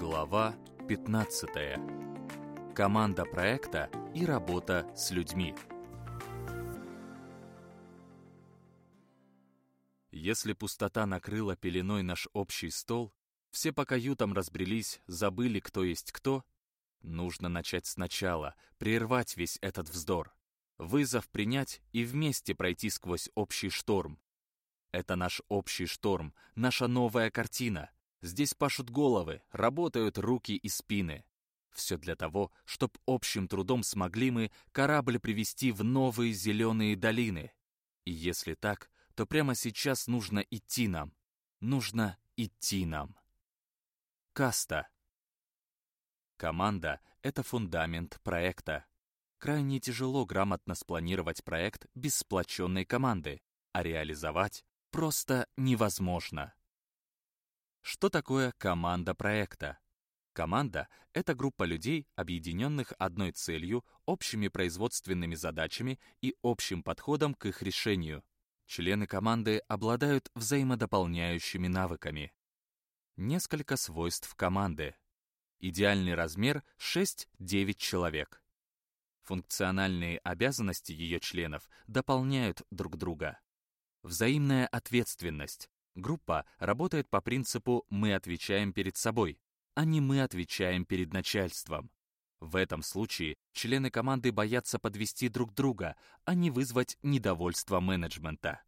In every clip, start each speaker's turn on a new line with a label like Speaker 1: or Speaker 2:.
Speaker 1: Глава 15. Команда проекта и работа с людьми. Если пустота накрыла пеленой наш общий стол, все по каютам разбрелись, забыли, кто есть кто, нужно начать сначала, прервать весь этот вздор. Вызов принять и вместе пройти сквозь общий шторм. Это наш общий шторм, наша новая картина — Здесь пашут головы, работают руки и спины. Все для того, чтобы общим трудом смогли мы корабль привести в новые зеленые долины. И если так, то прямо сейчас нужно идти нам. Нужно идти нам. Каста. Команда — это фундамент проекта. Крайне тяжело грамотно спланировать проект без сплоченной команды, а реализовать просто невозможно. Что такое команда проекта? Команда — это группа людей, объединенных одной целью, общими производственными задачами и общим подходом к их решению. Члены команды обладают взаимодополняющими навыками. Несколько свойств команды. Идеальный размер — 6-9 человек. Функциональные обязанности ее членов дополняют друг друга. Взаимная ответственность. Группа работает по принципу «мы отвечаем перед собой», а не «мы отвечаем перед начальством». В этом случае члены команды боятся подвести друг друга, а не вызвать недовольство менеджмента.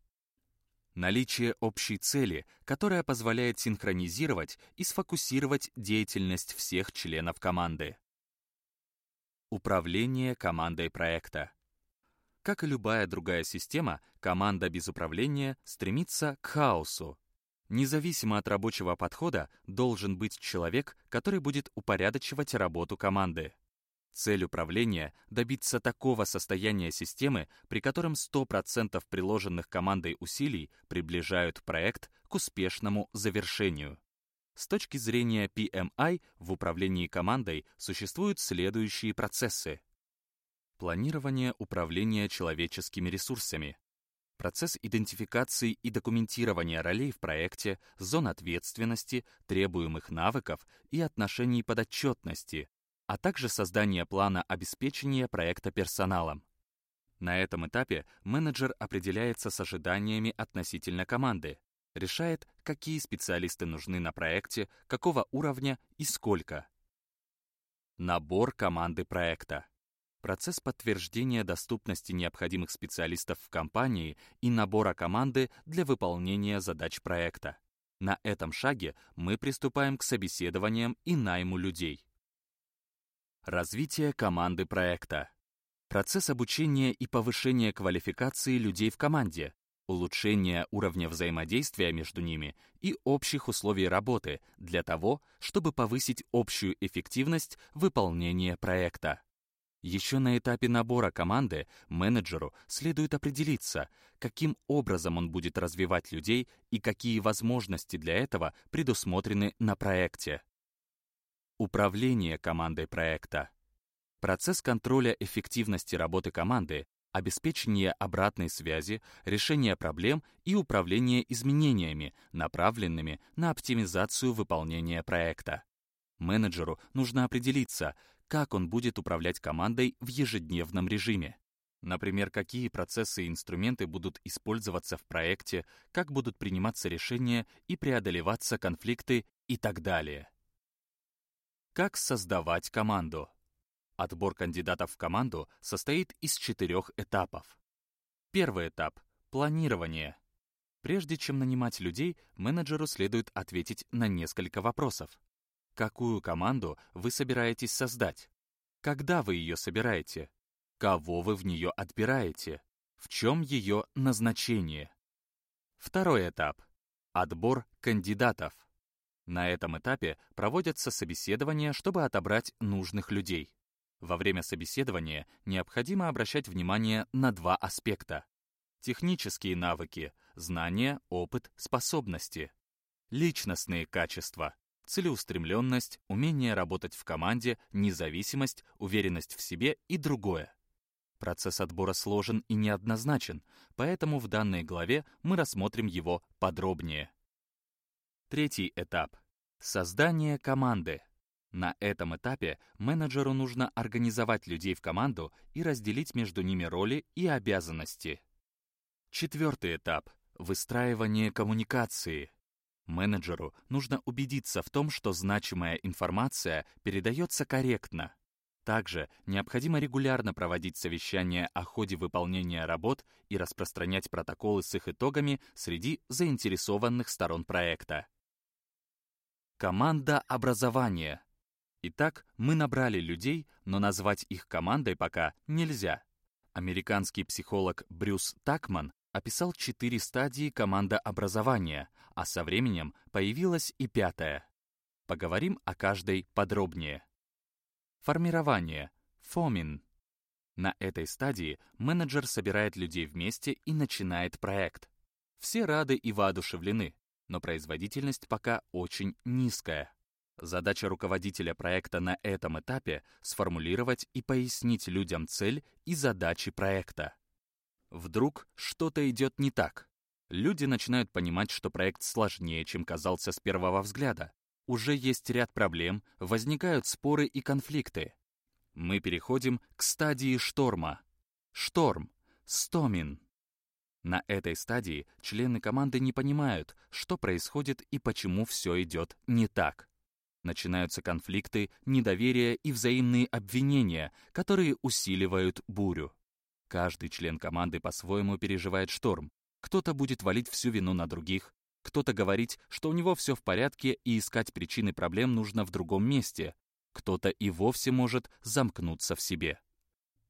Speaker 1: Наличие общей цели, которая позволяет синхронизировать и сфокусировать деятельность всех членов команды. Управление командой проекта. Как и любая другая система, команда без управления стремится к хаосу. Независимо от рабочего подхода, должен быть человек, который будет упорядочивать работу команды. Цель управления — добиться такого состояния системы, при котором 100% приложенных командой усилий приближают проект к успешному завершению. С точки зрения PMI в управлении командой существуют следующие процессы. Планирование управления человеческими ресурсами. Процесс идентификации и документирования ролей в проекте, зон ответственности, требуемых навыков и отношений подотчетности, а также создание плана обеспечения проекта персоналом. На этом этапе менеджер определяется с ожиданиями относительно команды, решает, какие специалисты нужны на проекте, какого уровня и сколько. Набор команды проекта. Процесс подтверждения доступности необходимых специалистов в компании и набора команды для выполнения задач проекта. На этом шаге мы приступаем к собеседованиям и найму людей. Развитие команды проекта. Процесс обучения и повышения квалификации людей в команде, улучшение уровня взаимодействия между ними и общих условий работы для того, чтобы повысить общую эффективность выполнения проекта. Еще на этапе набора команды менеджеру следует определиться, каким образом он будет развивать людей и какие возможности для этого предусмотрены на проекте. Управление командой проекта. Процесс контроля эффективности работы команды, обеспечение обратной связи, решение проблем и управление изменениями, направленными на оптимизацию выполнения проекта. Менеджеру нужно определиться, как он будет управлять командой в ежедневном режиме. Например, какие процессы и инструменты будут использоваться в проекте, как будут приниматься решения и преодолеваться конфликты и так далее. Как создавать команду? Отбор кандидатов в команду состоит из четырех этапов. Первый этап — планирование. Прежде чем нанимать людей, менеджеру следует ответить на несколько вопросов. Какую команду вы собираетесь создать? Когда вы ее собираете? Кого вы в нее отбираете? В чем ее назначение? Второй этап. Отбор кандидатов. На этом этапе проводятся собеседования, чтобы отобрать нужных людей. Во время собеседования необходимо обращать внимание на два аспекта. Технические навыки, знания, опыт, способности. Личностные качества, целеустремленность, умение работать в команде, независимость, уверенность в себе и другое. Процесс отбора сложен и неоднозначен, поэтому в данной главе мы рассмотрим его подробнее. Третий этап. Создание команды. На этом этапе менеджеру нужно организовать людей в команду и разделить между ними роли и обязанности. Четвертый этап — выстраивание коммуникации. Менеджеру нужно убедиться в том, что значимая информация передается корректно. Также необходимо регулярно проводить совещания о ходе выполнения работ и распространять протоколы с их итогами среди заинтересованных сторон проекта. Команда образования. Итак, мы набрали людей, но назвать их командой пока нельзя. Американский психолог Брюс Такман описал четыре стадии командообразования, а со временем появилась и пятая. Поговорим о каждой подробнее. Формирование. Фомин. На этой стадии менеджер собирает людей вместе и начинает проект. Все рады и воодушевлены, но производительность пока очень низкая. Задача руководителя проекта на этом этапе — сформулировать и пояснить людям цель и задачи проекта. Вдруг что-то идет не так. Люди начинают понимать, что проект сложнее, чем казался с первого взгляда. Уже есть ряд проблем, возникают споры и конфликты. Мы переходим к стадии шторма. Шторм. Стомин. На этой стадии члены команды не понимают, что происходит и почему все идет не так. Начинаются конфликты, недоверие и взаимные обвинения, которые усиливают бурю. Каждый член команды по-своему переживает шторм. Кто-то будет валить всю вину на других, кто-то говорить, что у него все в порядке и искать причины проблем нужно в другом месте, кто-то и вовсе может замкнуться в себе.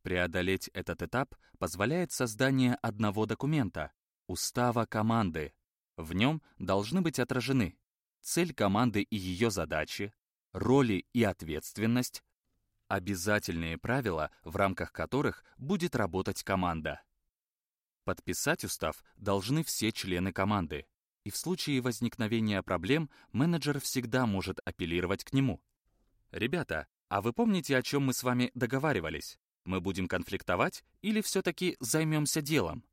Speaker 1: Преодолеть этот этап позволяет создание одного документа — устава команды. В нем должны быть отражены цель команды и ее задачи, роли и ответственность, обязательные правила, в рамках которых будет работать команда. Подписать устав должны все члены команды, и в случае возникновения проблем менеджер всегда может апеллировать к нему. «Ребята, а вы помните, о чем мы с вами договаривались? Мы будем конфликтовать или все-таки займемся делом?»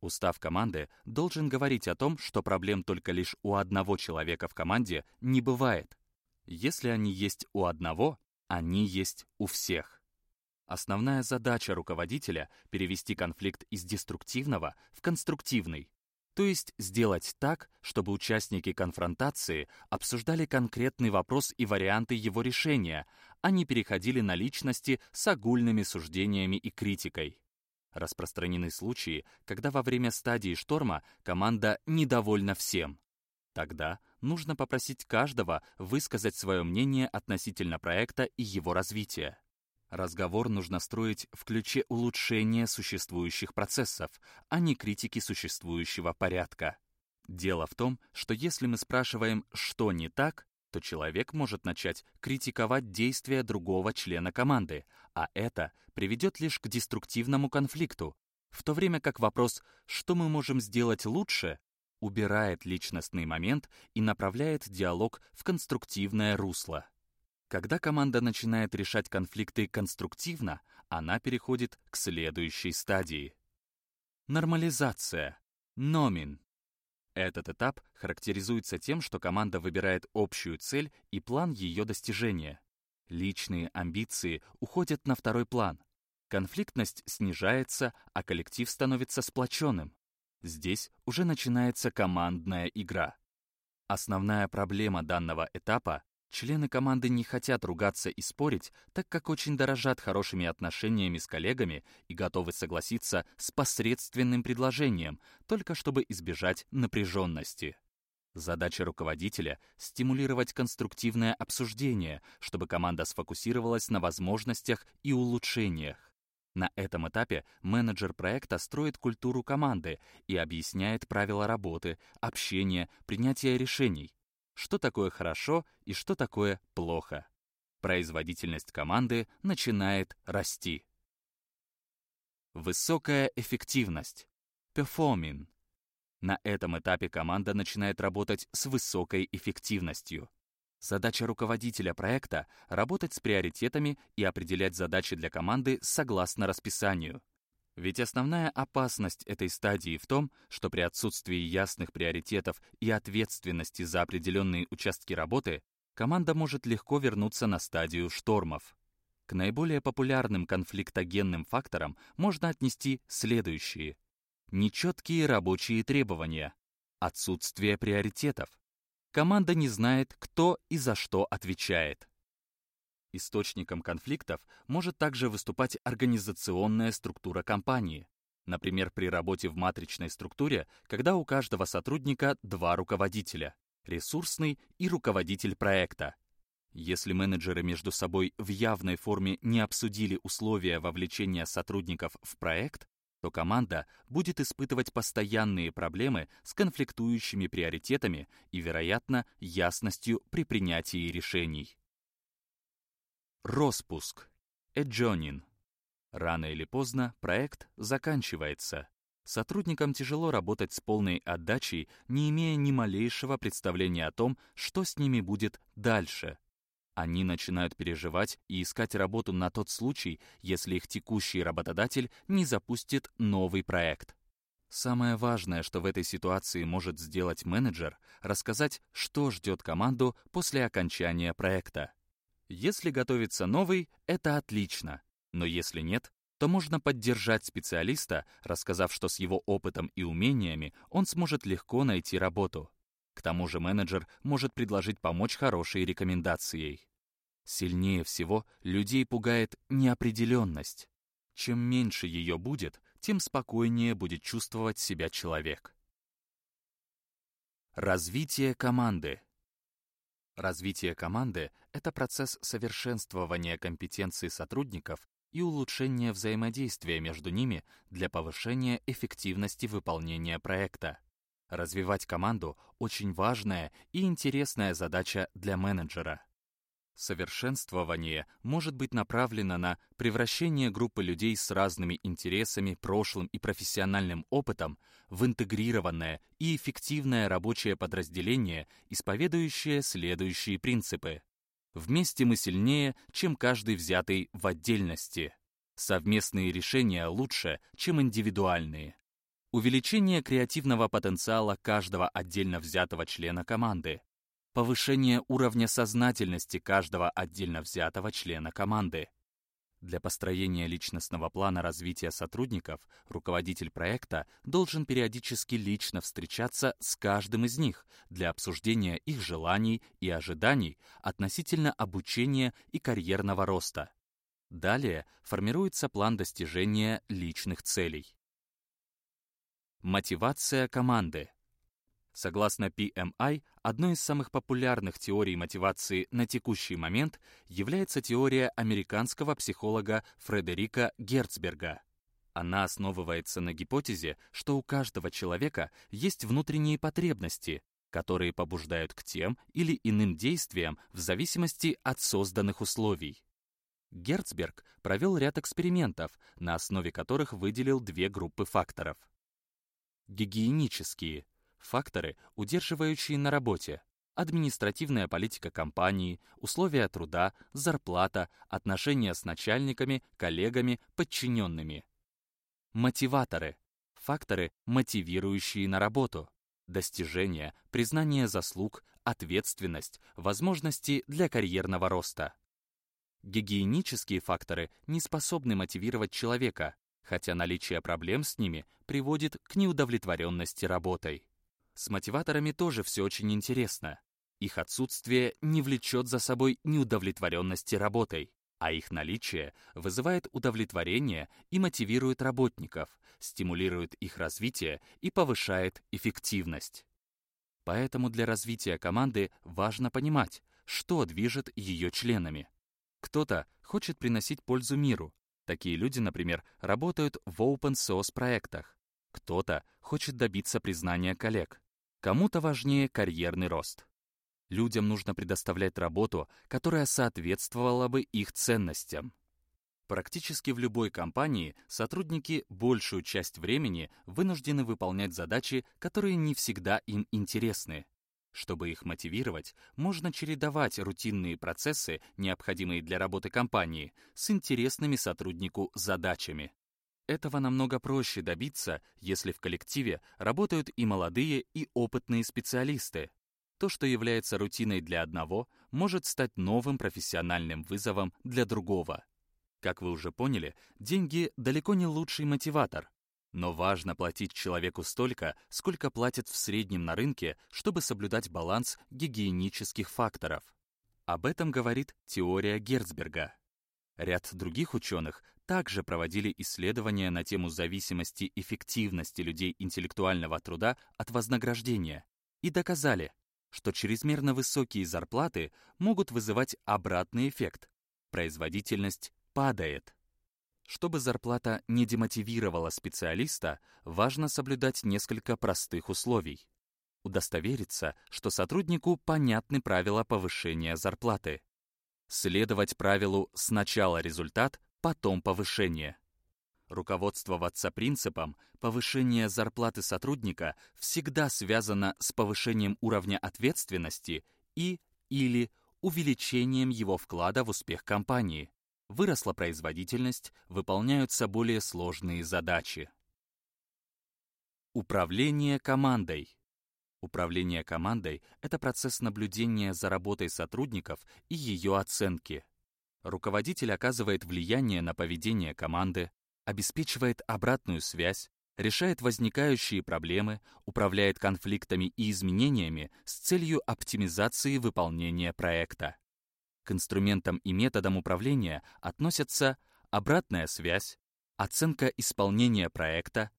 Speaker 1: Устав команды должен говорить о том, что проблем только лишь у одного человека в команде не бывает. Если они есть у одного, они есть у всех. Основная задача руководителя — перевести конфликт из деструктивного в конструктивный, то есть сделать так, чтобы участники конфронтации обсуждали конкретный вопрос и варианты его решения, а не переходили на личности с огульными суждениями и критикой. Распространены случаи, когда во время стадии шторма команда недовольна всем. Тогда нужно попросить каждого высказать свое мнение относительно проекта и его развития. Разговор нужно строить в ключе улучшения существующих процессов, а не критики существующего порядка. Дело в том, что если мы спрашиваем, что не так, то человек может начать критиковать действия другого члена команды, а это приведет лишь к деструктивному конфликту, в то время как вопрос «что мы можем сделать лучше?» Убирает личностный момент и направляет диалог в конструктивное русло. Когда команда начинает решать конфликты конструктивно, она переходит к следующей стадии. Нормализация. Номин. Этот этап характеризуется тем, что команда выбирает общую цель и план ее достижения. Личные амбиции уходят на второй план. Конфликтность снижается, а коллектив становится сплоченным. Здесь уже начинается командная игра. Основная проблема данного этапа Члены команды не хотят ругаться и спорить, так как очень дорожат хорошими отношениями с коллегами и готовы согласиться с посредственным предложением, только чтобы избежать напряженности. Задача руководителя — стимулировать конструктивное обсуждение, чтобы команда сфокусировалась на возможностях и улучшениях. На этом этапе менеджер проекта строит культуру команды и объясняет правила работы, общения, принятия решений, что такое хорошо и что такое плохо. Производительность команды начинает расти. Высокая эффективность. Performing. На этом этапе команда начинает работать с высокой эффективностью. Задача руководителя проекта — работать с приоритетами и определять задачи для команды согласно расписанию — ведь основная опасность этой стадии в том, что при отсутствии ясных приоритетов и ответственности за определенные участки работы команда может легко вернуться на стадию штормов. К наиболее популярным конфликтогенным факторам можно отнести следующие. Нечеткие рабочие требования, отсутствие приоритетов, команда не знает, кто и за что отвечает. Источником конфликтов может также выступать организационная структура компании. Например, при работе в матричной структуре, когда у каждого сотрудника два руководителя — ресурсный и руководитель проекта. Если менеджеры между собой в явной форме не обсудили условия вовлечения сотрудников в проект, то команда будет испытывать постоянные проблемы с конфликтующими приоритетами и, вероятно, ясностью при принятии решений. Роспуск. Эджонин. Рано или поздно проект заканчивается. Сотрудникам тяжело работать с полной отдачей, не имея ни малейшего представления о том, что с ними будет дальше. Они начинают переживать и искать работу на тот случай, если их текущий работодатель не запустит новый проект. Самое важное, что в этой ситуации может сделать менеджер, рассказать, что ждет команду после окончания проекта. Если готовится новый, это отлично. Но если нет, то можно поддержать специалиста, рассказав, что с его опытом и умениями он сможет легко найти работу. К тому же менеджер может предложить помочь хорошей рекомендацией. Сильнее всего людей пугает неопределенность. Чем меньше ее будет, тем спокойнее будет чувствовать себя человек. Развитие команды. Развитие команды — это процесс совершенствования компетенций сотрудников и улучшения взаимодействия между ними для повышения эффективности выполнения проекта. Развивать команду — очень важная и интересная задача для менеджера. Совершенствование может быть направлено на превращение группы людей с разными интересами, прошлым и профессиональным опытом в интегрированное и эффективное рабочее подразделение, исповедующее следующие принципы. Вместе мы сильнее, чем каждый взятый в отдельности. Совместные решения лучше, чем индивидуальные. Увеличение креативного потенциала каждого отдельно взятого члена команды повышение уровня сознательности каждого отдельно взятого члена команды. Для построения личностного плана развития сотрудников руководитель проекта должен периодически лично встречаться с каждым из них для обсуждения их желаний и ожиданий относительно обучения и карьерного роста. Далее формируется план достижения личных целей. Мотивация команды. Согласно PMI, одной из самых популярных теорий мотивации на текущий момент является теория американского психолога Фредерика Герцберга. Она основывается на гипотезе, что у каждого человека есть внутренние потребности, которые побуждают к тем или иным действиям в зависимости от созданных условий. Герцберг провел ряд экспериментов, на основе которых выделил две группы факторов. Гигиенические – факторы, удерживающие на работе, административная политика компании, условия труда, зарплата, отношения с начальниками, коллегами, подчиненными. Мотиваторы — факторы, мотивирующие на работу, достижения, признание заслуг, ответственность, возможности для карьерного роста. Гигиенические факторы не способны мотивировать человека, хотя наличие проблем с ними приводит к неудовлетворенности работой. С мотиваторами тоже все очень интересно. Их отсутствие не влечет за собой неудовлетворенности работой, а их наличие вызывает удовлетворение и мотивирует работников, стимулирует их развитие и повышает эффективность. Поэтому для развития команды важно понимать, что движет ее членами. Кто-то хочет приносить пользу миру. Такие люди, например, работают в open-source проектах. Кто-то хочет добиться признания коллег. Кому-то важнее карьерный рост. Людям нужно предоставлять работу, которая соответствовала бы их ценностям. Практически в любой компании сотрудники большую часть времени вынуждены выполнять задачи, которые не всегда им интересны. Чтобы их мотивировать, можно чередовать рутинные процессы, необходимые для работы компании, с интересными сотруднику задачами. Этого намного проще добиться, если в коллективе работают и молодые, и опытные специалисты. То, что является рутиной для одного, может стать новым профессиональным вызовом для другого. Как вы уже поняли, деньги далеко не лучший мотиватор. Но важно платить человеку столько, сколько платят в среднем на рынке, чтобы соблюдать баланс гигиенических факторов. Об этом говорит теория Герцберга. Ряд других ученых также проводили исследования на тему зависимости эффективности людей интеллектуального труда от вознаграждения и доказали, что чрезмерно высокие зарплаты могут вызывать обратный эффект. Производительность падает. Чтобы зарплата не демотивировала специалиста, важно соблюдать несколько простых условий. Удостовериться, что сотруднику понятны правила повышения зарплаты. Следовать правилу «сначала результат, потом повышение». Руководствоваться принципом повышения зарплаты сотрудника всегда связано с повышением уровня ответственности и или увеличением его вклада в успех компании. Выросла производительность, выполняются более сложные задачи. Управление командой. Управление командой — это процесс наблюдения за работой сотрудников и ее оценки. Руководитель оказывает влияние на поведение команды, обеспечивает обратную связь, решает возникающие проблемы, управляет конфликтами и изменениями с целью оптимизации выполнения проекта. К инструментам и методам управления относятся обратная связь, оценка исполнения проекта,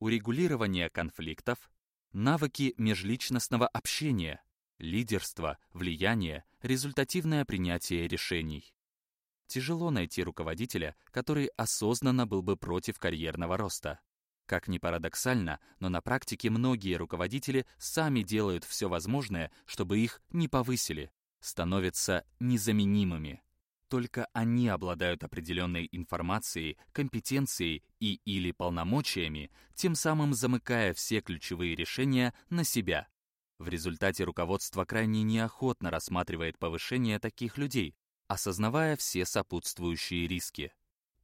Speaker 1: урегулирование конфликтов, навыки межличностного общения, лидерство, влияние, результативное принятие решений. Тяжело найти руководителя, который осознанно был бы против карьерного роста. Как ни парадоксально, но на практике многие руководители сами делают все возможное, чтобы их не повысили, становятся незаменимыми. Только они обладают определенной информацией, компетенцией и или полномочиями, тем самым замыкая все ключевые решения на себя. В результате руководство крайне неохотно рассматривает повышение таких людей, осознавая все сопутствующие риски.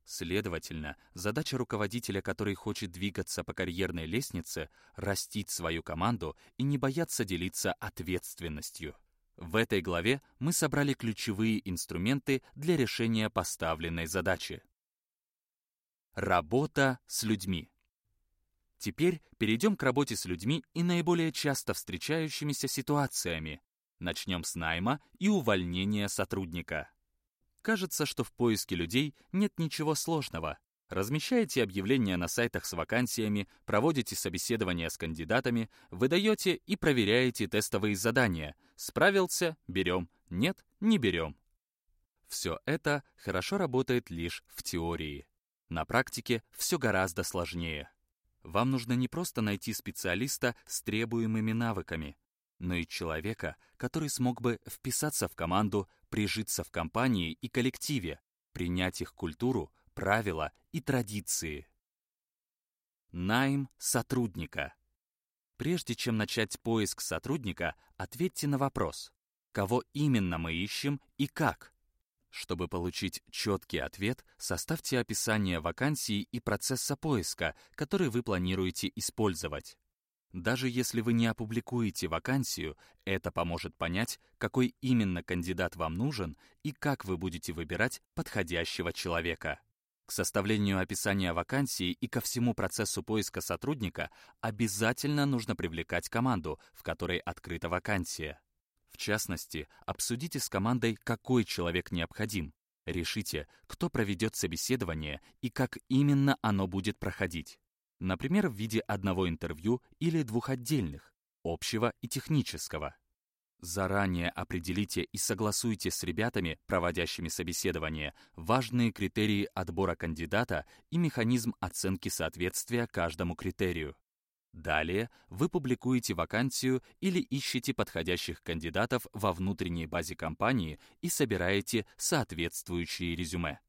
Speaker 1: Следовательно, задача руководителя, который хочет двигаться по карьерной лестнице, растить свою команду и не бояться делиться ответственностью. В этой главе мы собрали ключевые инструменты для решения поставленной задачи. Работа с людьми. Теперь перейдем к работе с людьми и наиболее часто встречающимися ситуациями. Начнем с найма и увольнения сотрудника. Кажется, что в поиске людей нет ничего сложного. Размещаете объявления на сайтах с вакансиями, проводите собеседования с кандидатами, выдаете и проверяете тестовые задания. Справился — берем, нет — не берем. Все это хорошо работает лишь в теории. На практике все гораздо сложнее. Вам нужно не просто найти специалиста с требуемыми навыками, но и человека, который смог бы вписаться в команду, прижиться в компании и коллективе, принять их культуру, правила и традиции. Найм сотрудника. Прежде чем начать поиск сотрудника, ответьте на вопрос, кого именно мы ищем и как. Чтобы получить четкий ответ, составьте описание вакансии и процесса поиска, который вы планируете использовать. Даже если вы не опубликуете вакансию, это поможет понять, какой именно кандидат вам нужен и как вы будете выбирать подходящего человека. К составлению описания вакансии и ко всему процессу поиска сотрудника обязательно нужно привлекать команду, в которой открыта вакансия. В частности, обсудите с командой, какой человек необходим. Решите, кто проведет собеседование и как именно оно будет проходить. Например, в виде одного интервью или двух отдельных, общего и технического. Заранее определите и согласуйте с ребятами, проводящими собеседование, важные критерии отбора кандидата и механизм оценки соответствия каждому критерию. Далее вы публикуете вакансию или ищете подходящих кандидатов во внутренней базе компании и собираете соответствующие резюме.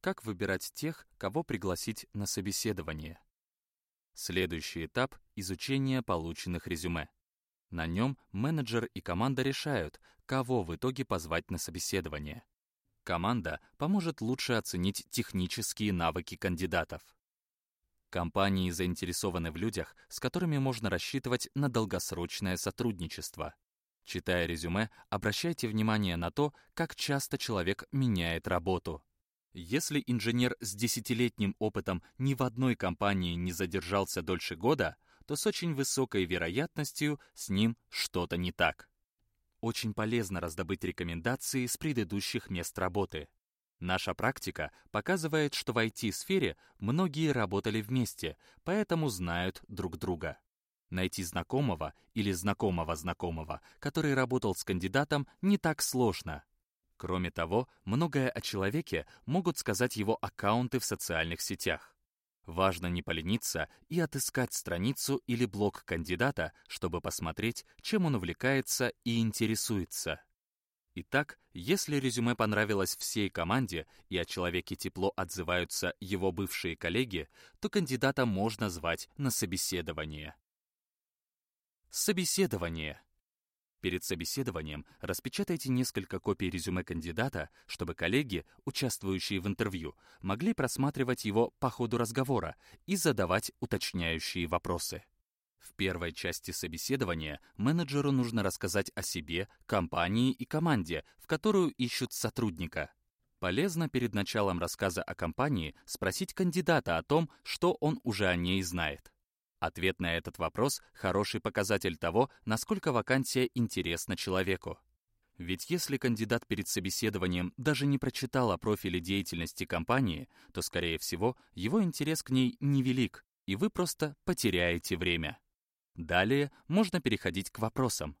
Speaker 1: Как выбирать тех, кого пригласить на собеседование? Следующий этап — изучение полученных резюме. На нем менеджер и команда решают, кого в итоге позвать на собеседование. Команда поможет лучше оценить технические навыки кандидатов. Компании заинтересованы в людях, с которыми можно рассчитывать на долгосрочное сотрудничество. Читая резюме, обращайте внимание на то, как часто человек меняет работу. Если инженер с десятилетним опытом ни в одной компании не задержался дольше года, то с очень высокой вероятностью с ним что-то не так. Очень полезно раздобыть рекомендации с предыдущих мест работы. Наша практика показывает, что в IT-сфере многие работали вместе, поэтому знают друг друга. Найти знакомого или знакомого знакомого, который работал с кандидатом, не так сложно. Кроме того, многое о человеке могут сказать его аккаунты в социальных сетях. Важно не полениться и отыскать страницу или блог кандидата, чтобы посмотреть, чем он увлекается и интересуется. Итак, если резюме понравилось всей команде и о человеке тепло отзываются его бывшие коллеги, то кандидата можно звать на собеседование. Собеседование. Перед собеседованием распечатайте несколько копий резюме кандидата, чтобы коллеги, участвующие в интервью, могли просматривать его по ходу разговора и задавать уточняющие вопросы. В первой части собеседования менеджеру нужно рассказать о себе, компании и команде, в которую ищут сотрудника. Полезно перед началом рассказа о компании спросить кандидата о том, что он уже о ней знает. Ответ на этот вопрос — хороший показатель того, насколько вакансия интересна человеку. Ведь если кандидат перед собеседованием даже не прочитал о профиле деятельности компании, то, скорее всего, его интерес к ней невелик, и вы просто потеряете время. Далее можно переходить к вопросам.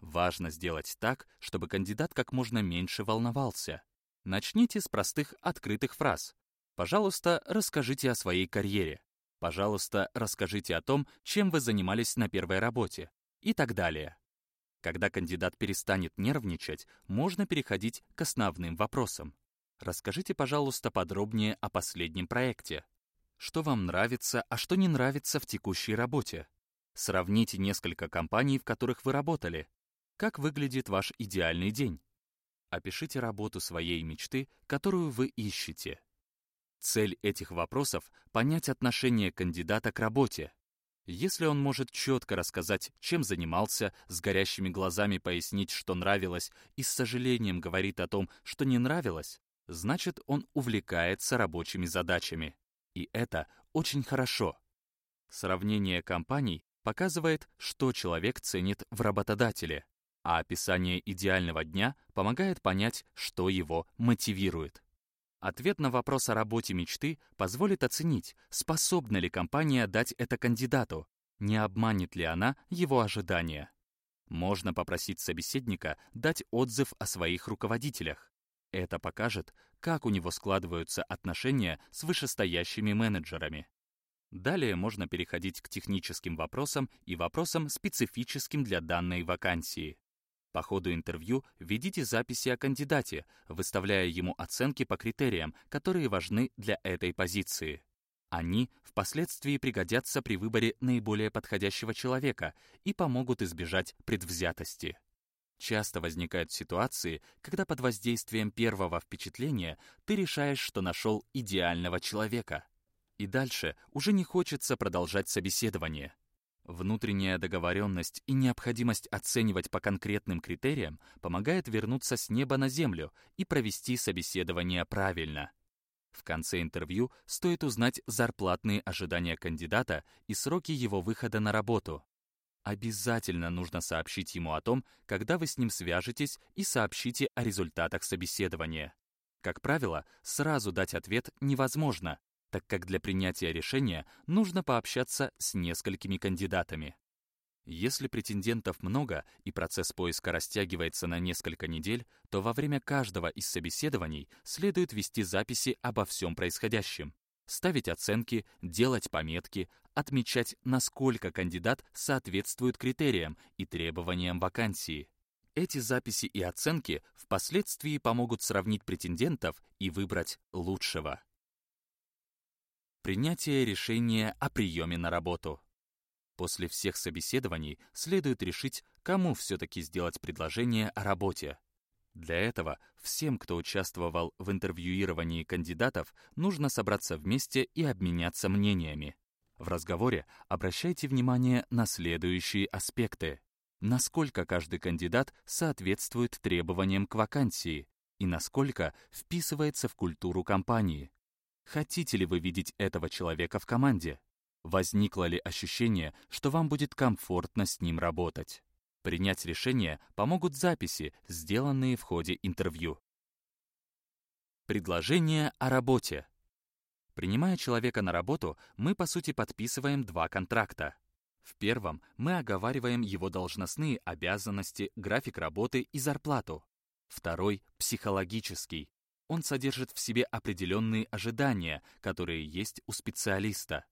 Speaker 1: Важно сделать так, чтобы кандидат как можно меньше волновался. Начните с простых открытых фраз. Пожалуйста, расскажите о своей карьере. Пожалуйста, расскажите о том, чем вы занимались на первой работе и так далее. Когда кандидат перестанет нервничать, можно переходить к основным вопросам. Расскажите, пожалуйста, подробнее о последнем проекте. Что вам нравится, а что не нравится в текущей работе? Сравните несколько компаний, в которых вы работали. Как выглядит ваш идеальный день? Опишите работу своей мечты, которую вы ищете. Цель этих вопросов — понять отношение кандидата к работе. Если он может четко рассказать, чем занимался, с горящими глазами пояснить, что нравилось, и с сожалением говорит о том, что не нравилось, значит, он увлекается рабочими задачами. И это очень хорошо. Сравнение компаний показывает, что человек ценит в работодателе, а описание идеального дня помогает понять, что его мотивирует. Ответ на вопрос о работе мечты позволит оценить, способна ли компания дать это кандидату, не обманет ли она его ожидания. Можно попросить собеседника дать отзыв о своих руководителях. Это покажет, как у него складываются отношения с вышестоящими менеджерами. Далее можно переходить к техническим вопросам и вопросам, специфическим для данной вакансии. По ходу интервью ведите записи о кандидате, выставляя ему оценки по критериям, которые важны для этой позиции. Они впоследствии пригодятся при выборе наиболее подходящего человека и помогут избежать предвзятости. Часто возникают ситуации, когда под воздействием первого впечатления ты решаешь, что нашел идеального человека. И дальше уже не хочется продолжать собеседование. Внутренняя договоренность и необходимость оценивать по конкретным критериям помогает вернуться с неба на землю и провести собеседование правильно. В конце интервью стоит узнать зарплатные ожидания кандидата и сроки его выхода на работу. Обязательно нужно сообщить ему о том, когда вы с ним свяжетесь и сообщите о результатах собеседования. Как правило, сразу дать ответ невозможно, так как для принятия решения нужно пообщаться с несколькими кандидатами. Если претендентов много и процесс поиска растягивается на несколько недель, то во время каждого из собеседований следует вести записи обо всем происходящем, ставить оценки, делать пометки, отмечать, насколько кандидат соответствует критериям и требованиям вакансии. Эти записи и оценки впоследствии помогут сравнить претендентов и выбрать лучшего. Принятие решения о приеме на работу. После всех собеседований следует решить, кому все-таки сделать предложение о работе. Для этого всем, кто участвовал в интервьюировании кандидатов, нужно собраться вместе и обменяться мнениями. В разговоре обращайте внимание на следующие аспекты. насколько каждый кандидат соответствует требованиям к вакансии и насколько вписывается в культуру компании. Хотите ли вы видеть этого человека в команде? Возникло ли ощущение, что вам будет комфортно с ним работать? Принять решение помогут записи, сделанные в ходе интервью. Предложение о работе. Принимая человека на работу, мы, по сути, подписываем два контракта. В первом мы оговариваем его должностные обязанности, график работы и зарплату. Второй — психологический. Он содержит в себе определенные ожидания, которые есть у специалиста.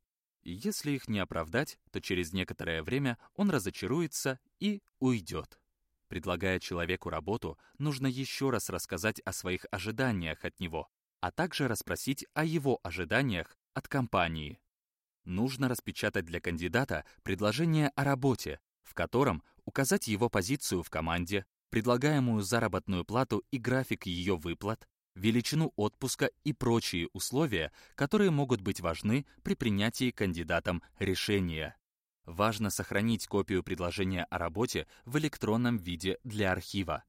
Speaker 1: Если их не оправдать, то через некоторое время он разочаруется и уйдет. Предлагая человеку работу, нужно еще раз рассказать о своих ожиданиях от него, а также расспросить о его ожиданиях от компании. Нужно распечатать для кандидата предложение о работе, в котором указать его позицию в команде, предлагаемую заработную плату и график ее выплат, величину отпуска и прочие условия, которые могут быть важны при принятии кандидатом решения. Важно сохранить копию предложения о работе в электронном виде для архива.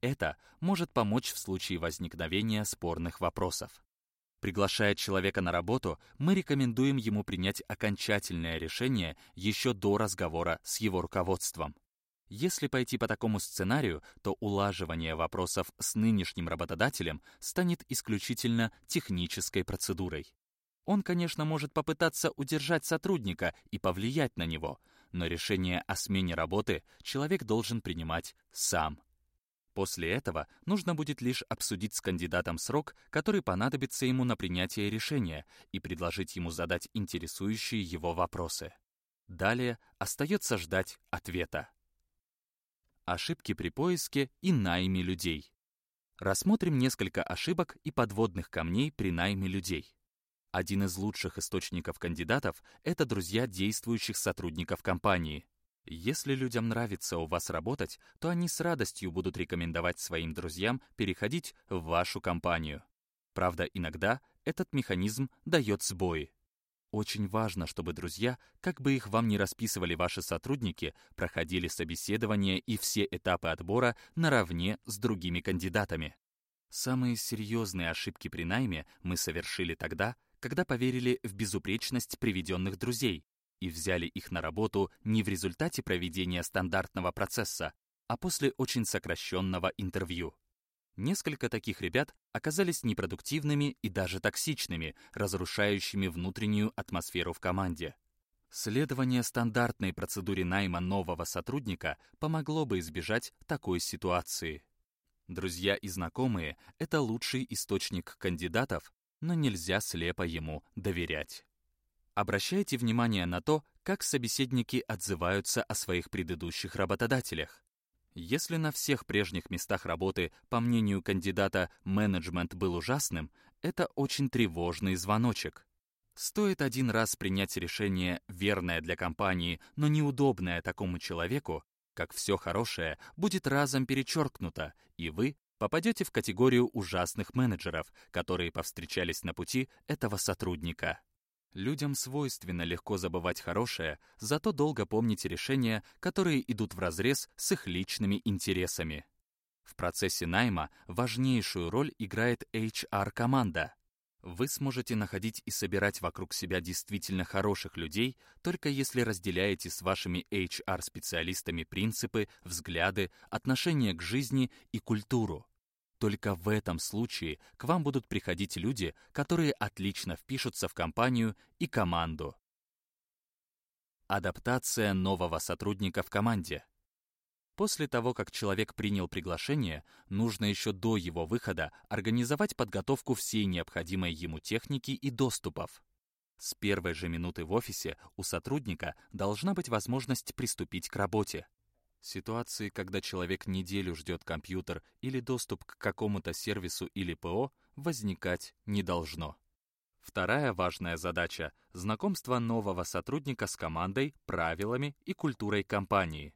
Speaker 1: Это может помочь в случае возникновения спорных вопросов. Приглашая человека на работу, мы рекомендуем ему принять окончательное решение еще до разговора с его руководством. Если пойти по такому сценарию, то улаживание вопросов с нынешним работодателем станет исключительно технической процедурой. Он, конечно, может попытаться удержать сотрудника и повлиять на него, но решение о смене работы человек должен принимать сам. После этого нужно будет лишь обсудить с кандидатом срок, который понадобится ему на принятие решения, и предложить ему задать интересующие его вопросы. Далее остается ждать ответа. Ошибки при поиске и найме людей. Рассмотрим несколько ошибок и подводных камней при найме людей. Один из лучших источников кандидатов — это друзья действующих сотрудников компании. Если людям нравится у вас работать, то они с радостью будут рекомендовать своим друзьям переходить в вашу компанию. Правда, иногда этот механизм дает сбои. Очень важно, чтобы друзья, как бы их вам ни расписывали ваши сотрудники, проходили собеседование и все этапы отбора наравне с другими кандидатами. Самые серьезные ошибки при найме мы совершили тогда, когда поверили в безупречность приведенных друзей и взяли их на работу не в результате проведения стандартного процесса, а после очень сокращенного интервью. Несколько таких ребят оказались непродуктивными и даже токсичными, разрушающими внутреннюю атмосферу в команде. Следование стандартной процедуре найма нового сотрудника помогло бы избежать такой ситуации. Друзья и знакомые — это лучший источник кандидатов, но нельзя слепо ему доверять. Обращайте внимание на то, как собеседники отзываются о своих предыдущих работодателях. Если на всех прежних местах работы, по мнению кандидата, менеджмент был ужасным, это очень тревожный звоночек. Стоит один раз принять решение, верное для компании, но неудобное такому человеку, как все хорошее будет разом перечеркнуто, и вы попадете в категорию ужасных менеджеров, которые повстречались на пути этого сотрудника. Людям свойственно легко забывать хорошее, зато долго помнить решения, которые идут вразрез с их личными интересами. В процессе найма важнейшую роль играет HR-команда. Вы сможете находить и собирать вокруг себя действительно хороших людей, только если разделяете с вашими HR-специалистами принципы, взгляды, отношения к жизни и культуру. Только в этом случае к вам будут приходить люди, которые отлично впишутся в компанию и команду. Адаптация нового сотрудника в команде. После того, как человек принял приглашение, нужно еще до его выхода организовать подготовку всей необходимой ему техники и доступов. С первой же минуты в офисе у сотрудника должна быть возможность приступить к работе. Ситуации, когда человек неделю ждет компьютер или доступ к какому-то сервису или ПО, возникать не должно. Вторая важная задача — знакомство нового сотрудника с командой, правилами и культурой компании.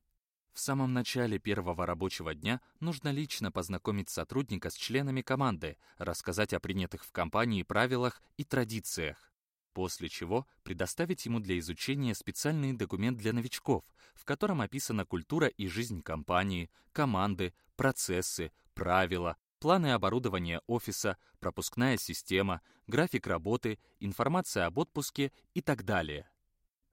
Speaker 1: В самом начале первого рабочего дня нужно лично познакомить сотрудника с членами команды, рассказать о принятых в компании правилах и традициях. После чего предоставить ему для изучения специальный документ для новичков, в котором описана культура и жизнь компании, команды, процессы, правила, планы оборудования офиса, пропускная система, график работы, информация об отпуске и так далее.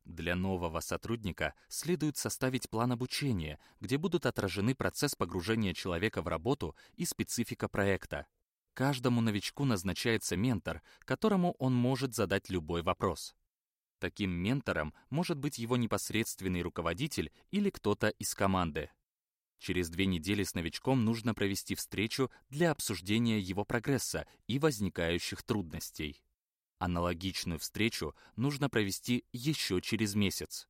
Speaker 1: Для нового сотрудника следует составить план обучения, где будут отражены процесс погружения человека в работу и специфика проекта. Каждому новичку назначается ментор, которому он может задать любой вопрос. Таким ментором может быть его непосредственный руководитель или кто-то из команды. Через две недели с новичком нужно провести встречу для обсуждения его прогресса и возникающих трудностей. Аналогичную встречу нужно провести еще через месяц.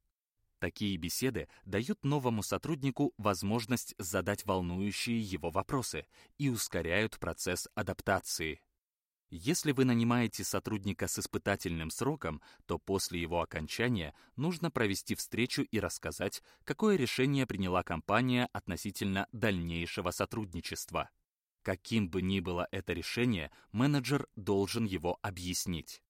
Speaker 1: Такие беседы дают новому сотруднику возможность задать волнующие его вопросы и ускоряют процесс адаптации. Если вы нанимаете сотрудника с испытательным сроком, то после его окончания нужно провести встречу и рассказать, какое решение приняла компания относительно дальнейшего сотрудничества. Каким бы ни было это решение, менеджер должен его объяснить.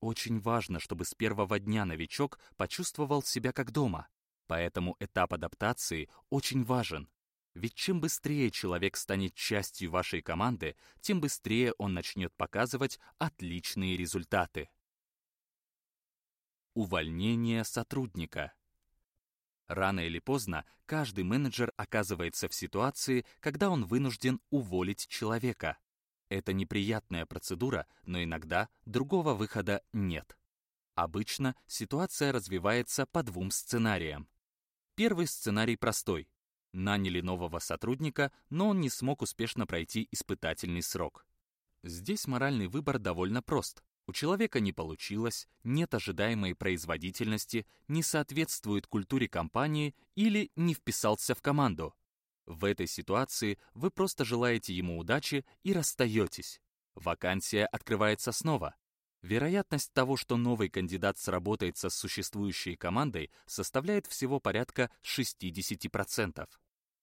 Speaker 1: Очень важно, чтобы с первого дня новичок почувствовал себя как дома. Поэтому этап адаптации очень важен. Ведь чем быстрее человек станет частью вашей команды, тем быстрее он начнет показывать отличные результаты. Увольнение сотрудника. Рано или поздно каждый менеджер оказывается в ситуации, когда он вынужден уволить человека. Это неприятная процедура, но иногда другого выхода нет. Обычно ситуация развивается по двум сценариям. Первый сценарий простой. Наняли нового сотрудника, но он не смог успешно пройти испытательный срок. Здесь моральный выбор довольно прост. У человека не получилось, нет ожидаемой производительности, не соответствует культуре компании или не вписался в команду. В этой ситуации вы просто желаете ему удачи и расстаетесь. Вакансия открывается снова. Вероятность того, что новый кандидат сработает со существующей командой, составляет всего порядка 60%.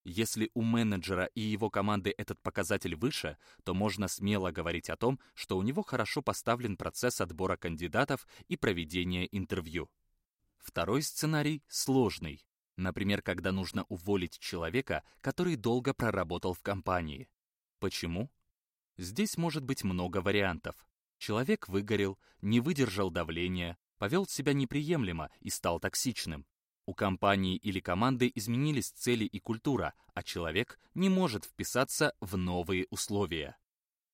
Speaker 1: Если у менеджера и его команды этот показатель выше, то можно смело говорить о том, что у него хорошо поставлен процесс отбора кандидатов и проведения интервью. Второй сценарий сложный. Например, когда нужно уволить человека, который долго проработал в компании. Почему? Здесь может быть много вариантов. Человек выгорел, не выдержал давления, повел себя неприемлемо и стал токсичным. У компании или команды изменились цели и культура, а человек не может вписаться в новые условия.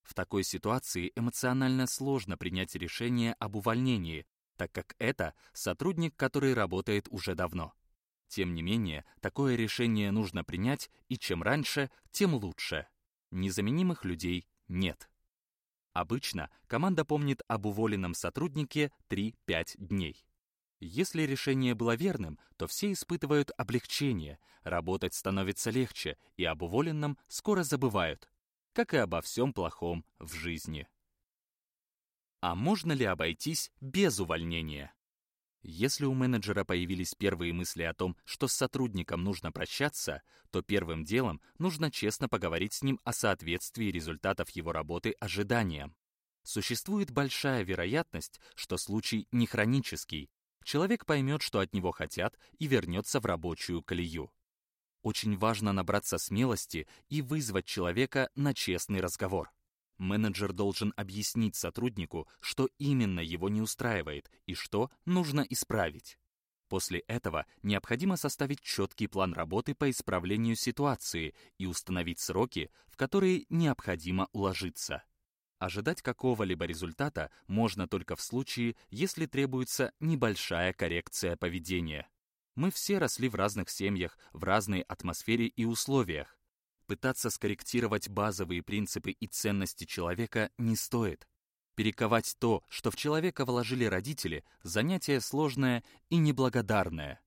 Speaker 1: В такой ситуации эмоционально сложно принять решение об увольнении, так как это сотрудник, который работает уже давно. Тем не менее, такое решение нужно принять, и чем раньше, тем лучше. Незаменимых людей нет. Обычно команда помнит об уволенном сотруднике 3-5 дней. Если решение было верным, то все испытывают облегчение, работать становится легче, и об уволенном скоро забывают, как и обо всем плохом в жизни. А можно ли обойтись без увольнения? Если у менеджера появились первые мысли о том, что с сотрудником нужно прощаться, то первым делом нужно честно поговорить с ним о соответствии результатов его работы ожиданиям. Существует большая вероятность, что случай не хронический, человек поймет, что от него хотят, и вернется в рабочую колею. Очень важно набраться смелости и вызвать человека на честный разговор. Менеджер должен объяснить сотруднику, что именно его не устраивает и что нужно исправить. После этого необходимо составить четкий план работы по исправлению ситуации и установить сроки, в которые необходимо уложиться. Ожидать какого-либо результата можно только в случае, если требуется небольшая коррекция поведения. Мы все росли в разных семьях, в разной атмосфере и условиях. Пытаться скорректировать базовые принципы и ценности человека не стоит. Перековать то, что в человека вложили родители, занятие сложное и неблагодарное.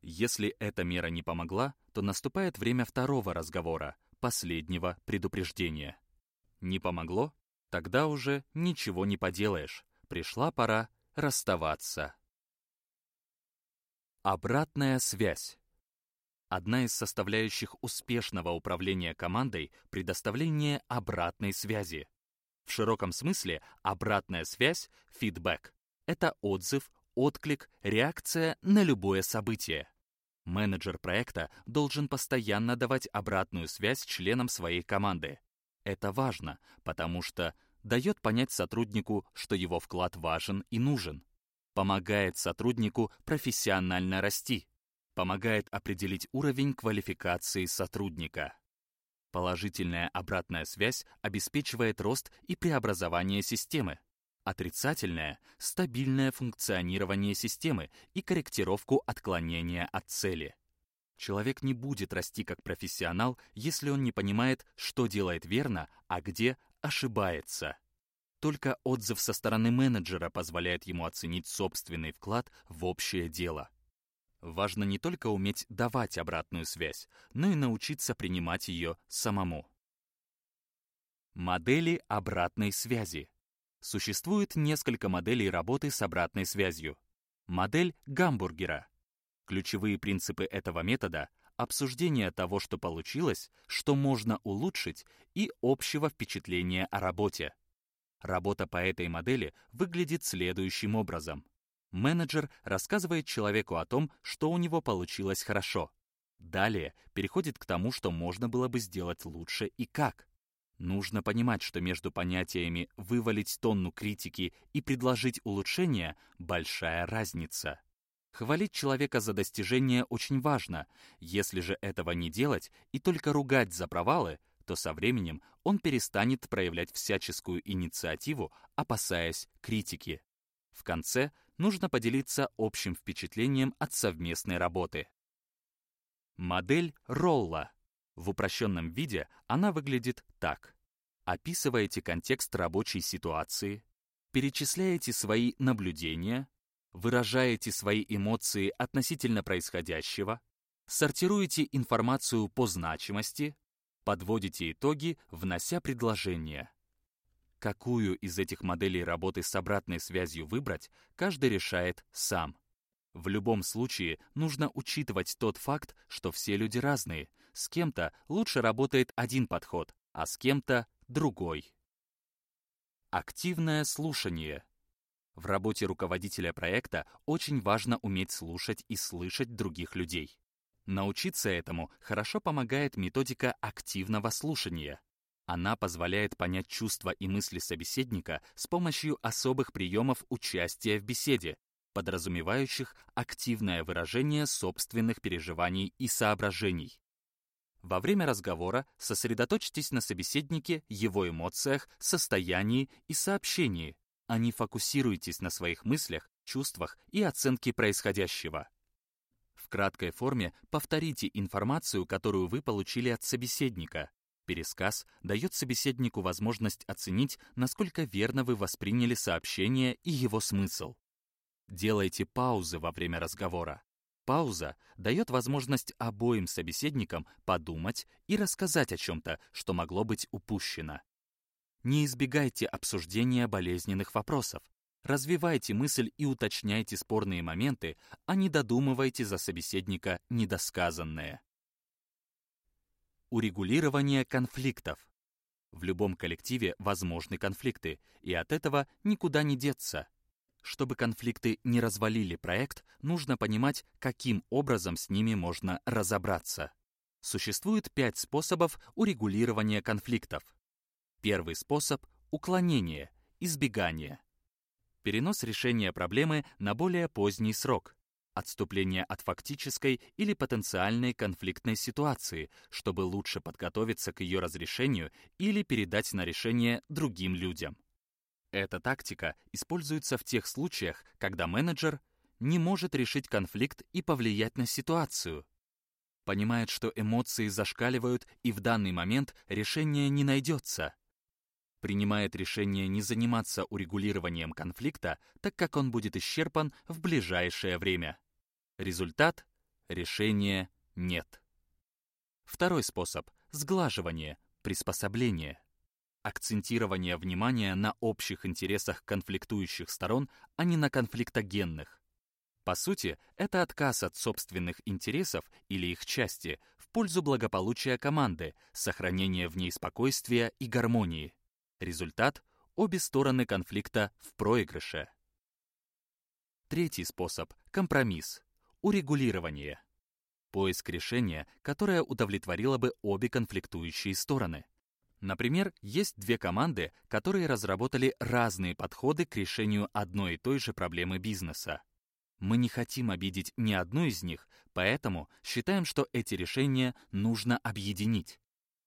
Speaker 1: Если эта мера не помогла, то наступает время второго разговора, последнего предупреждения. Не помогло? Тогда уже ничего не поделаешь. Пришла пора расставаться. Обратная связь. Одна из составляющих успешного управления командой — предоставление обратной связи. В широком смысле обратная связь — фидбэк — это отзыв, отклик, реакция на любое событие. Менеджер проекта должен постоянно давать обратную связь членам своей команды. Это важно, потому что дает понять сотруднику, что его вклад важен и нужен, помогает сотруднику профессионально расти, помогает определить уровень квалификации сотрудника. Положительная обратная связь обеспечивает рост и преобразование системы. Отрицательное – стабильное функционирование системы и корректировку отклонения от цели. Человек не будет расти как профессионал, если он не понимает, что делает верно, а где ошибается. Только отзыв со стороны менеджера позволяет ему оценить собственный вклад в общее дело. Важно не только уметь давать обратную связь, но и научиться принимать ее самому. Модели обратной связи. Существует несколько моделей работы с обратной связью. Модель гамбургера. Ключевые принципы этого метода — обсуждение того, что получилось, что можно улучшить, и общего впечатления о работе. Работа по этой модели выглядит следующим образом. Менеджер рассказывает человеку о том, что у него получилось хорошо. Далее переходит к тому, что можно было бы сделать лучше и как. Нужно понимать, что между понятиями «вывалить тонну критики» и «предложить улучшение» большая разница. Хвалить человека за достижения очень важно. Если же этого не делать и только ругать за провалы, то со временем он перестанет проявлять всяческую инициативу, опасаясь критики. В конце нужно поделиться общим впечатлением от совместной работы. Модель Ролла. В упрощенном виде она выглядит так. Описываете контекст рабочей ситуации, перечисляете свои наблюдения, выражаете свои эмоции относительно происходящего, сортируете информацию по значимости, подводите итоги, внося предложения. Какую из этих моделей работы с обратной связью выбрать, каждый решает сам. В любом случае нужно учитывать тот факт, что все люди разные. С кем-то лучше работает один подход, а с кем-то другой. Активное слушание. В работе руководителя проекта очень важно уметь слушать и слышать других людей. Научиться этому хорошо помогает методика активного слушания. Она позволяет понять чувства и мысли собеседника с помощью особых приемов участия в беседе, подразумевающих активное выражение собственных переживаний и соображений. Во время разговора сосредоточьтесь на собеседнике, его эмоциях, состоянии и сообщении, а не фокусируйтесь на своих мыслях, чувствах и оценке происходящего. В краткой форме повторите информацию, которую вы получили от собеседника, Пересказ дает собеседнику возможность оценить, насколько верно вы восприняли сообщение и его смысл. Делайте паузы во время разговора. Пауза дает возможность обоим собеседникам подумать и рассказать о чем-то, что могло быть упущено. Не избегайте обсуждения болезненных вопросов. Развивайте мысль и уточняйте спорные моменты, а не додумывайте за собеседника недосказанное. Урегулирование конфликтов. В любом коллективе возможны конфликты, и от этого никуда не деться. Чтобы конфликты не развалили проект, нужно понимать, каким образом с ними можно разобраться. Существует пять способов урегулирования конфликтов. Первый способ – уклонение, избегание. Перенос решения проблемы на более поздний срок отступление от фактической или потенциальной конфликтной ситуации, чтобы лучше подготовиться к ее разрешению или передать на решение другим людям. Эта тактика используется в тех случаях, когда менеджер не может решить конфликт и повлиять на ситуацию. Понимает, что эмоции зашкаливают и в данный момент решение не найдется. Принимает решение не заниматься урегулированием конфликта, так как он будет исчерпан в ближайшее время. Результат – решения нет. Второй способ – сглаживание, приспособление. Акцентирование внимания на общих интересах конфликтующих сторон, а не на конфликтогенных. По сути, это отказ от собственных интересов или их части в пользу благополучия команды, сохранения в ней спокойствия и гармонии. Результат – обе стороны конфликта в проигрыше. Третий способ – компромисс, урегулирование. Поиск решения, которое удовлетворило бы обе конфликтующие стороны. Например, есть две команды, которые разработали разные подходы к решению одной и той же проблемы бизнеса. Мы не хотим обидеть ни одну из них, поэтому считаем, что эти решения нужно объединить.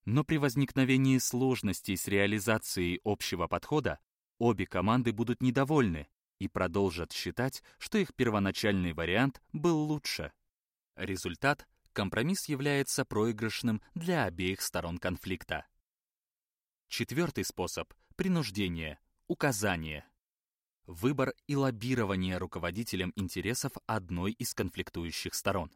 Speaker 1: Но при возникновении сложностей с реализацией общего подхода обе команды будут недовольны и продолжат считать, что их первоначальный вариант был лучше. Результат – компромисс является проигрышным для обеих сторон конфликта. Четвертый способ – принуждение, указание. Выбор и лоббирование руководителем интересов одной из конфликтующих сторон.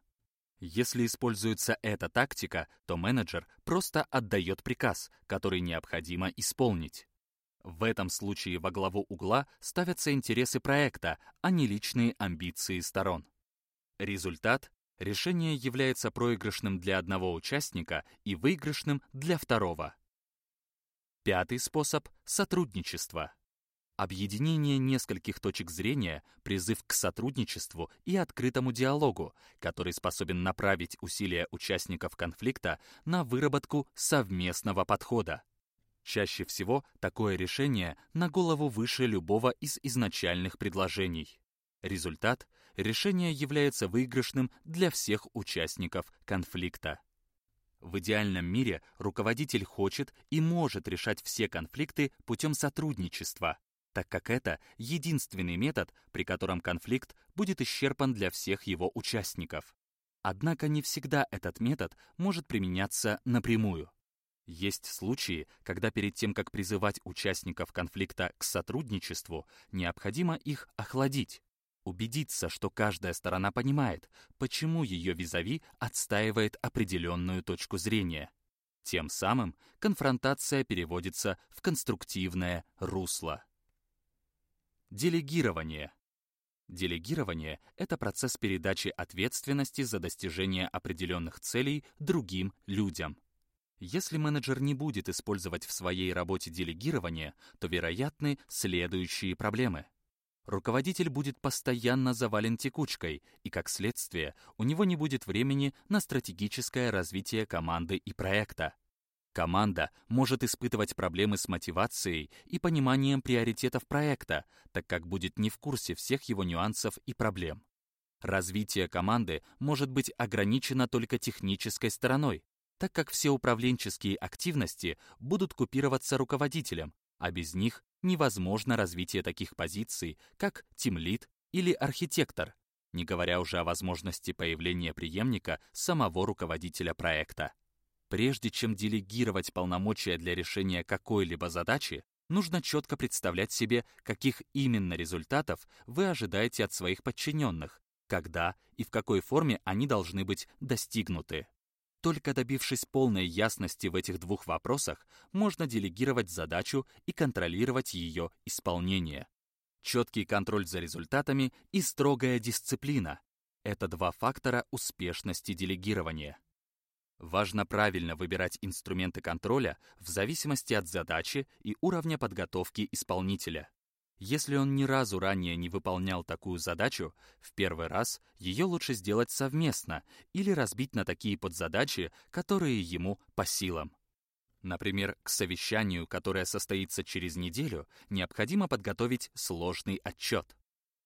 Speaker 1: Если используется эта тактика, то менеджер просто отдает приказ, который необходимо исполнить. В этом случае во главу угла ставятся интересы проекта, а не личные амбиции сторон. Результат – решение является проигрышным для одного участника и выигрышным для второго. Пятый способ – сотрудничество. Объединение нескольких точек зрения, призыв к сотрудничеству и открытому диалогу, который способен направить усилия участников конфликта на выработку совместного подхода. Чаще всего такое решение на голову выше любого из изначальных предложений. Результат – решение является выигрышным для всех участников конфликта. В идеальном мире руководитель хочет и может решать все конфликты путем сотрудничества, так как это единственный метод, при котором конфликт будет исчерпан для всех его участников. Однако не всегда этот метод может применяться напрямую. Есть случаи, когда перед тем, как призывать участников конфликта к сотрудничеству, необходимо их охладить, убедиться, что каждая сторона понимает, почему ее визави отстаивает определенную точку зрения. Тем самым конфронтация переводится в конструктивное русло. Делегирование. Делегирование — это процесс передачи ответственности за достижение определенных целей другим людям. Если менеджер не будет использовать в своей работе делегирование, то вероятны следующие проблемы. Руководитель будет постоянно завален текучкой, и, как следствие, у него не будет времени на стратегическое развитие команды и проекта. Команда может испытывать проблемы с мотивацией и пониманием приоритетов проекта, так как будет не в курсе всех его нюансов и проблем. Развитие команды может быть ограничено только технической стороной, так как все управленческие активности будут купироваться руководителем, а без них невозможно развитие таких позиций, как тимлид или архитектор, не говоря уже о возможности появления преемника самого руководителя проекта. Прежде чем делегировать полномочия для решения какой-либо задачи, нужно четко представлять себе, каких именно результатов вы ожидаете от своих подчиненных, когда и в какой форме они должны быть достигнуты. Только добившись полной ясности в этих двух вопросах, можно делегировать задачу и контролировать ее исполнение. Четкий контроль за результатами и строгая дисциплина — это два фактора успешности делегирования. Важно правильно выбирать инструменты контроля в зависимости от задачи и уровня подготовки исполнителя. Если он ни разу ранее не выполнял такую задачу, в первый раз ее лучше сделать совместно или разбить на такие подзадачи, которые ему по силам. Например, к совещанию, которое состоится через неделю, необходимо подготовить сложный отчет.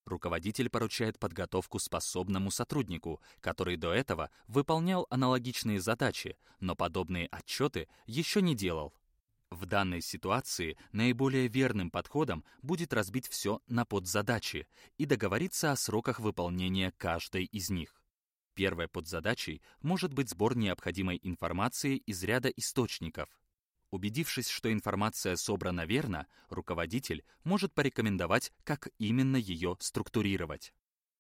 Speaker 1: Руководитель поручает подготовку способному сотруднику, который до этого выполнял аналогичные задачи, но подобные отчеты еще не делал. В данной ситуации наиболее верным подходом будет разбить все на подзадачи и договориться о сроках выполнения каждой из них. Первой подзадачей может быть сбор необходимой информации из ряда источников. Убедившись, что информация собрана верно, руководитель может порекомендовать, как именно ее структурировать.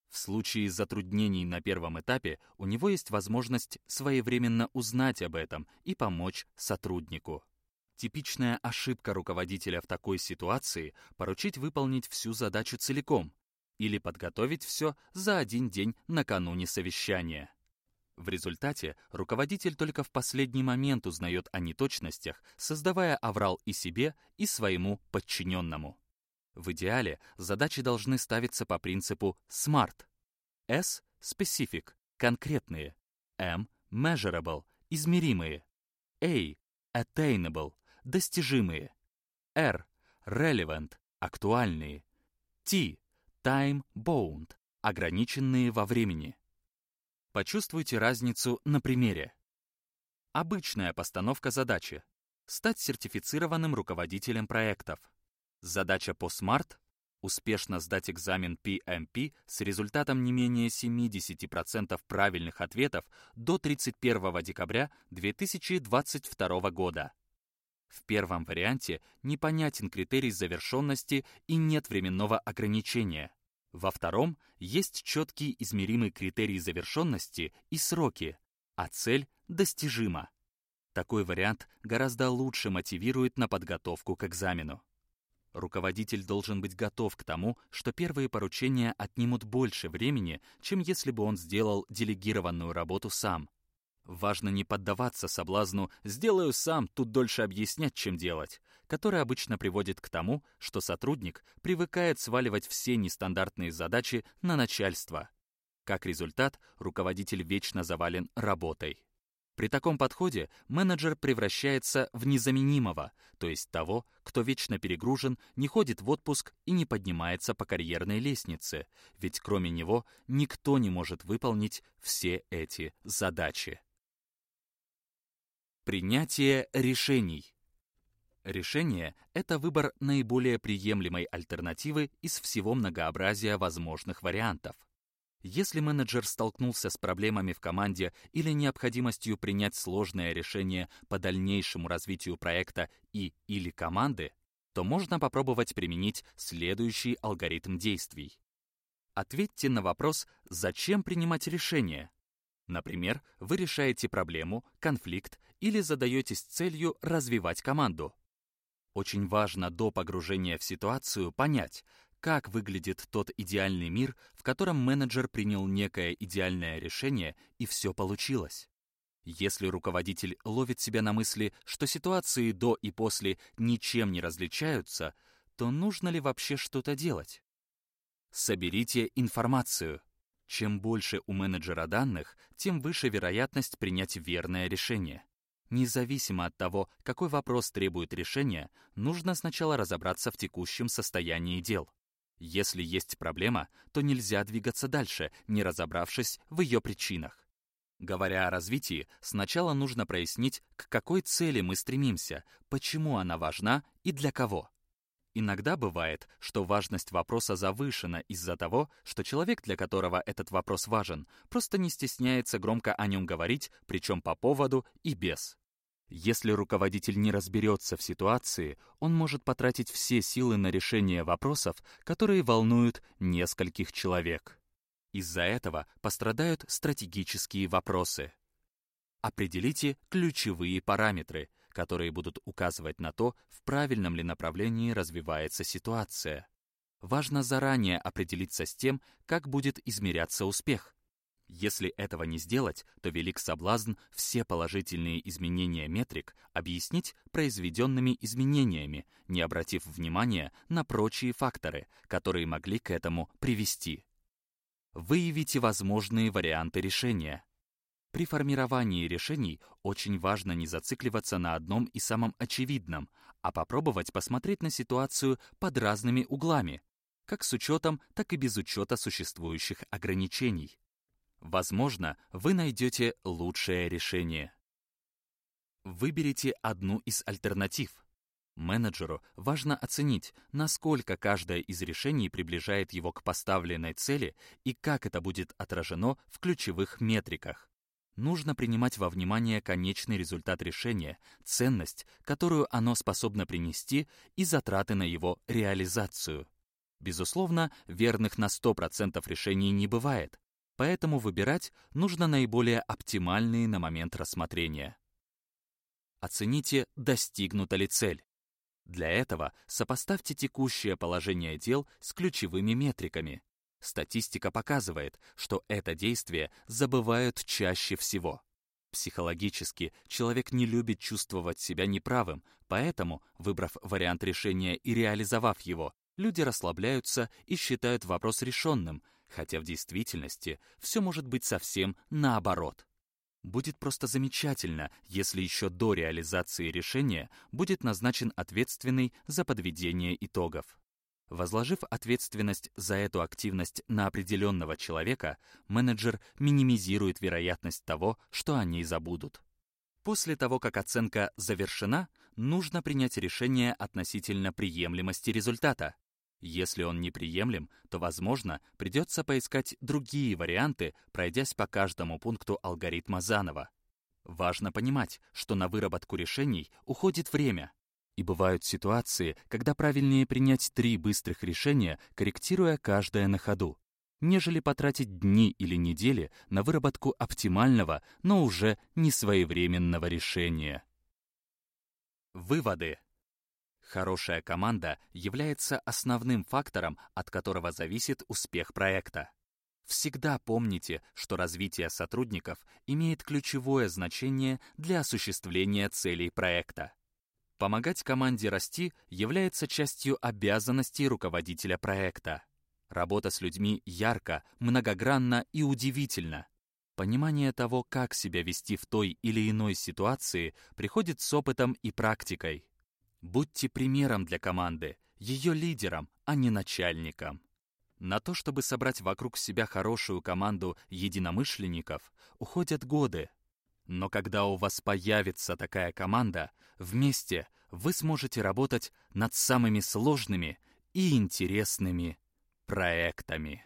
Speaker 1: В случае затруднений на первом этапе у него есть возможность своевременно узнать об этом и помочь сотруднику. Типичная ошибка руководителя в такой ситуации — поручить выполнить всю задачу целиком или подготовить все за один день накануне совещания. В результате руководитель только в последний момент узнает о неточностях, создавая аврал и себе, и своему подчиненному. В идеале задачи должны ставиться по принципу SMART. S — specific, конкретные. M — measurable, измеримые. A — attainable, достижимые. R — relevant, актуальные. T — time-bound, ограниченные во времени. Почувствуйте разницу на примере. Обычная постановка задачи — стать сертифицированным руководителем проектов. Задача по SMART — успешно сдать экзамен PMP с результатом не менее 70% правильных ответов до 31 декабря 2022 года. В первом варианте непонятен критерий завершенности и нет временного ограничения. Во втором есть четкий измеримый критерий завершенности и сроки, а цель достижима. Такой вариант гораздо лучше мотивирует на подготовку к экзамену. Руководитель должен быть готов к тому, что первые поручения отнимут больше времени, чем если бы он сделал делегированную работу сам. Важно не поддаваться соблазну «сделаю сам, тут дольше объяснять, чем делать», который обычно приводит к тому, что сотрудник привыкает сваливать все нестандартные задачи на начальство. Как результат, руководитель вечно завален работой. При таком подходе менеджер превращается в незаменимого, то есть того, кто вечно перегружен, не ходит в отпуск и не поднимается по карьерной лестнице, ведь кроме него никто не может выполнить все эти задачи. Принятие решений. Решение — это выбор наиболее приемлемой альтернативы из всего многообразия возможных вариантов. Если менеджер столкнулся с проблемами в команде или необходимостью принять сложное решение по дальнейшему развитию проекта и или команды, то можно попробовать применить следующий алгоритм действий. Ответьте на вопрос «Зачем принимать решение?». Например, вы решаете проблему, конфликт или задаетесь целью развивать команду. Очень важно до погружения в ситуацию понять, как выглядит тот идеальный мир, в котором менеджер принял некое идеальное решение и все получилось. Если руководитель ловит себя на мысли, что ситуации до и после ничем не различаются, то нужно ли вообще что-то делать? Соберите информацию. Чем больше у менеджера данных, тем выше вероятность принять верное решение. Независимо от того, какой вопрос требует решения, нужно сначала разобраться в текущем состоянии дел. Если есть проблема, то нельзя двигаться дальше, не разобравшись в ее причинах. Говоря о развитии, сначала нужно прояснить, к какой цели мы стремимся, почему она важна и для кого. Иногда бывает, что важность вопроса завышена из-за того, что человек, для которого этот вопрос важен, просто не стесняется громко о нем говорить, причем по поводу и без. Если руководитель не разберется в ситуации, он может потратить все силы на решение вопросов, которые волнуют нескольких человек. Из-за этого пострадают стратегические вопросы. Определите ключевые параметры, которые будут указывать на то, в правильном ли направлении развивается ситуация. Важно заранее определиться с тем, как будет измеряться успех. Если этого не сделать, то велик соблазн все положительные изменения метрик объяснить произведенными изменениями, не обратив внимания на прочие факторы, которые могли к этому привести. Выявите возможные варианты решения. При формировании решений очень важно не зацикливаться на одном и самом очевидном, а попробовать посмотреть на ситуацию под разными углами, как с учетом, так и без учета существующих ограничений. Возможно, вы найдете лучшее решение. Выберите одну из альтернатив. Менеджеру важно оценить, насколько каждое из решений приближает его к поставленной цели и как это будет отражено в ключевых метриках. Нужно принимать во внимание конечный результат решения, ценность, которую оно способно принести, и затраты на его реализацию. Безусловно, верных на 100% решений не бывает, поэтому выбирать нужно наиболее оптимальные на момент рассмотрения. Оцените, достигнута ли цель. Для этого сопоставьте текущее положение дел с ключевыми метриками. Статистика показывает, что это действие забывают чаще всего. Психологически человек не любит чувствовать себя неправым, поэтому, выбрав вариант решения и реализовав его, Люди расслабляются и считают вопрос решенным, хотя в действительности все может быть совсем наоборот. Будет просто замечательно, если еще до реализации решения будет назначен ответственный за подведение итогов. Возложив ответственность за эту активность на определенного человека, менеджер минимизирует вероятность того, что о ней забудут. После того, как оценка завершена, нужно принять решение относительно приемлемости результата. Если он неприемлем, то, возможно, придется поискать другие варианты, пройдясь по каждому пункту алгоритма заново. Важно понимать, что на выработку решений уходит время. И бывают ситуации, когда правильнее принять три быстрых решения, корректируя каждое на ходу нежели потратить дни или недели на выработку оптимального, но уже не своевременного решения. Выводы. Хорошая команда является основным фактором, от которого зависит успех проекта. Всегда помните, что развитие сотрудников имеет ключевое значение для осуществления целей проекта. Помогать команде расти является частью обязанностей руководителя проекта. Работа с людьми ярко, многогранна и удивительна. Понимание того, как себя вести в той или иной ситуации, приходит с опытом и практикой. Будьте примером для команды, ее лидером, а не начальником. На то, чтобы собрать вокруг себя хорошую команду единомышленников, уходят годы. Но когда у вас появится такая команда, вместе вы сможете работать над самыми сложными и интересными проектами.